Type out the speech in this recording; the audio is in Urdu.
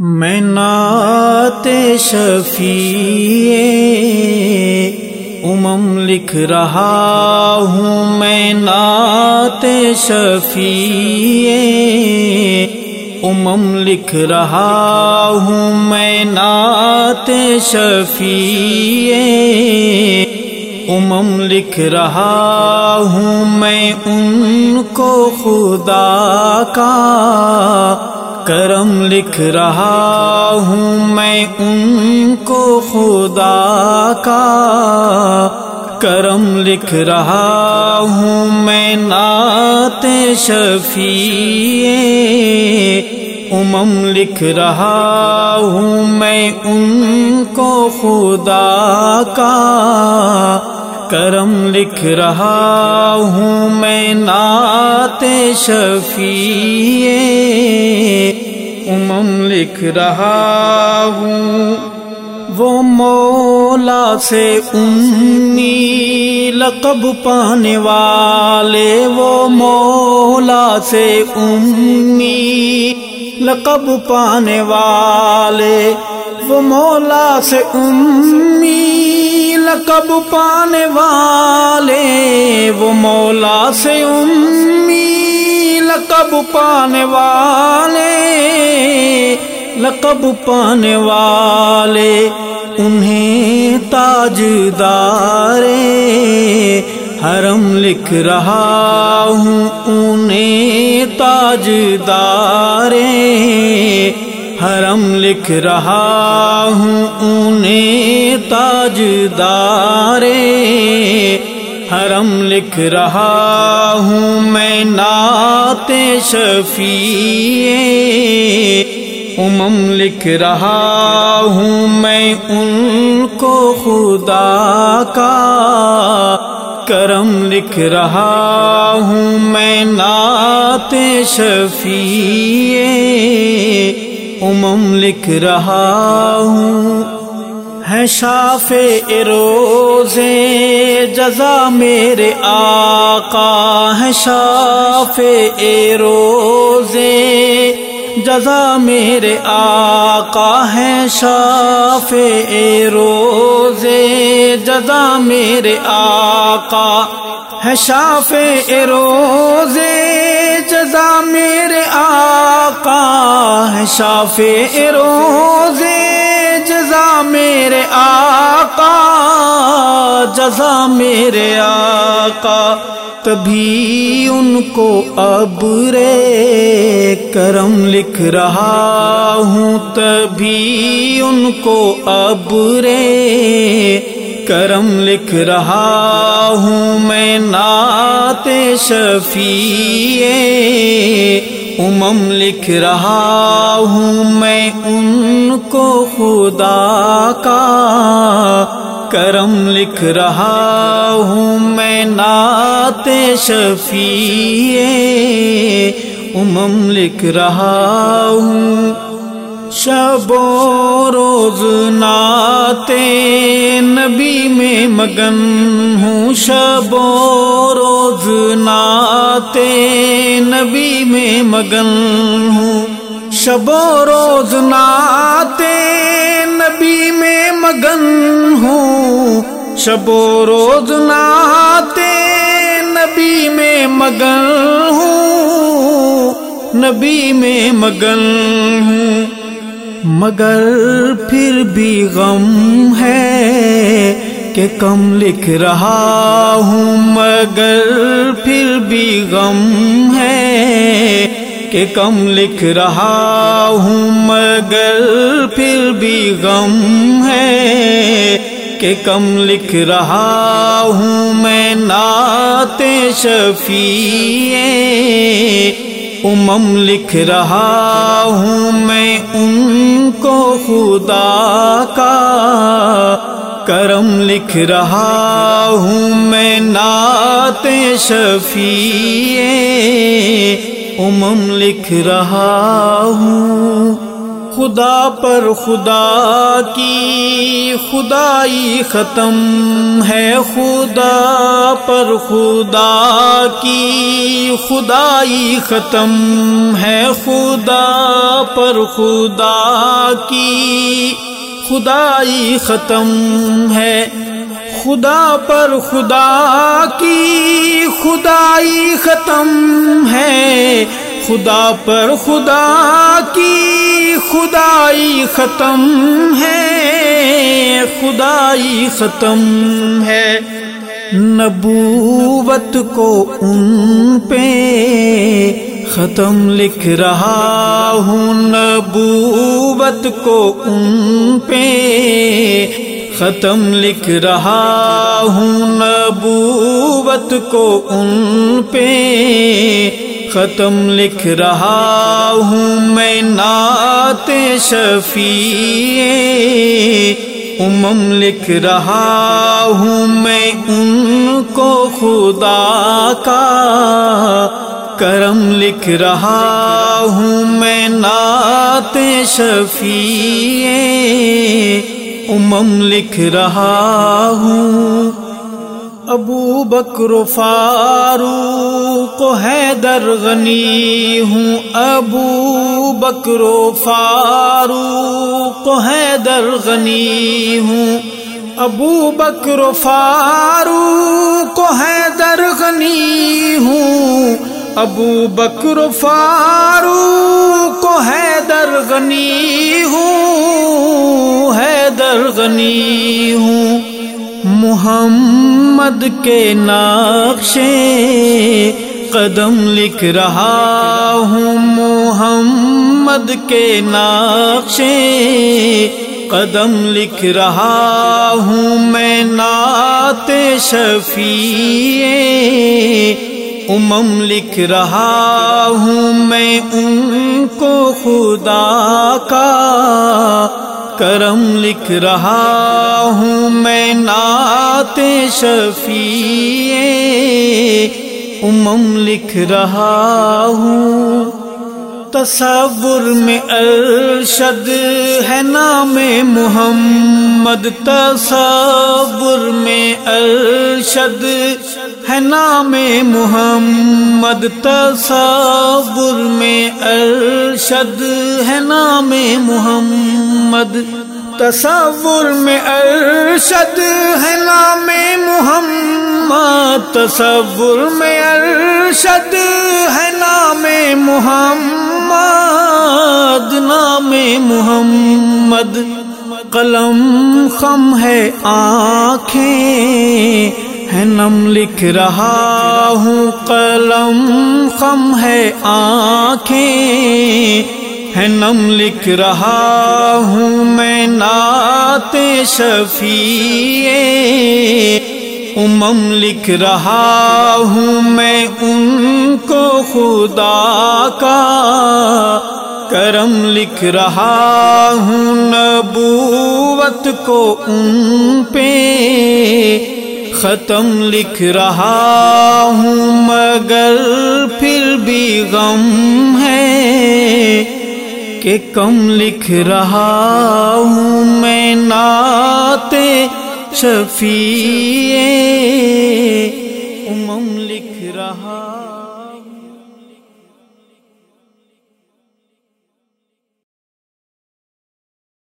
میں نعت شفیع امم لکھ رہا ہوں، میں نعت شفیع امم لکھ رہا ہوں، میں نعت شفیع امم لکھ رہا ہوں، میں ان کو خدا کا کرم لکھ رہا ہوں میں ان کو خدا کا کرم لکھ رہا ہوں میں نعت شفیع امم لکھ رہا ہوں میں ان کو خدا کا کرم لکھ رہا ہوں میں نعت شفیع امم لکھ رہا ہوں وہ مولا سے امی لقب پانے والے وہ مولا سے امی لقب پانے والے وہ مولا سے امی لقب پانے والے، وہ مولا سے امی۔ لقب پانے والے، لقب پانے والے۔ انہیں تاجدار حرم لکھ رہا ہوں۔ انہیں تاجدار حرم لکھ رہا ہوں انہیں تاج دارے حرم لکھ رہا ہوں میں نعت شفیع امم لکھ رہا ہوں میں ان کو خدا کا۔ کرم لکھ رہا ہوں میں نعت شفیع امم لکھ رہا ہوں۔ ہے شاف روزے جزا میرے آقا۔ ہے شاف روزے جزا میرے آقا ہے شاف روزے، جزا میرے آقا ہے شاف روزے، جزا میرے آقا ہے شاف روزے، جزا میرے آقا، جزا میرے آقا، تبھی ان کو اب رے کرم لکھ رہا ہوں تبھی ان کو اب رے کرم لکھ رہا ہوں میں نعت شفیع امم لکھ رہا ہوں میں ان کو خدا کا کرم لکھ رہا ہوں میں نعت شفیع امم لکھ رہا ہوں۔ شب و روز نعت نبی میں مگن ہوں۔ شب و روز نعت نبی میں مگن ہوں۔ شب و روز نعت نبی میں مگن ہوں۔ شب و روز نعت نبی میں مگن ہوں، نبی میں مگن ہوں۔ مگر پھر بھی غم ہے کہ کم لکھ رہا ہوں۔ مگر پھر بھی غم ہے کہ کم لکھ رہا ہوں۔ مگر پھر بھی غم ہے کہ کم لکھ رہا ہوں میں نعت شفیع امم لکھ رہا ہوں میں ان کو خدا کا کرم لکھ رہا ہوں میں نعت شفیع امم لکھ رہا ہوں خدا پر خدا کی خدائی ختم ہے، خدا پر خدا کی خدائی ختم ہے، خدا پر خدا کی خدائی ختم ہے۔ خدا پر خدا کی خدائی ختم ہے۔ خدا پر خدا کی خدائی ختم ہے، خدائی ختم ہے۔ نبوت کو ان پہ ختم لکھ رہا ہوں۔ نبوت کو ان پہ ختم لکھ رہا ہوں۔ نبوت کو ان پہ ختم لکھ رہا ہوں میں نعت شفیع امم لکھ رہا ہوں میں ان کو خدا کا کرم لکھ رہا ہوں میں نعت شفیع امم لکھ رہا ہوں ابو بکر فاروق حیدر غنی ہوں۔ ابو بکر فاروق حیدر غنی ہوں۔ ابو بکر فاروق حیدر غنی ہوں۔ ابو بکر فاروق حیدر غنی ہوں۔ حیدر غنی ہوں۔ محمد کے نقشے قدم لکھ رہا ہوں۔ محمد کے نقشے قدم لکھ رہا ہوں۔ میں نعت شفیع امم لکھ رہا ہوں۔ میں ان کو خدا کا کرم لکھ رہا ہوں میں نعت شفیع امم لکھ رہا ہوں۔ تصور میں ارشد ہے نام محمد، تصور میں ارشد نام محمد تصور میں ارشد ہے نام محمد تصور میں ارشد ہے نام محمد تصور میں ارشد ہے نام محمد نام محمد قلم خم ہے آنکھیں ہے نم لکھ رہا ہوں، قلم خم ہے آنکھیں۔ ہے نم لکھ رہا ہوں میں نعت شفیع۔ امم لکھ رہا ہوں میں ان کو خدا کا۔ کرم لکھ رہا ہوں نبوت کو ان پہ۔ ختم لکھ رہا ہوں، مگر پھر بھی غم ہے کہ کم لکھ رہا ہوں میں نعت شفیع۔ امم لکھ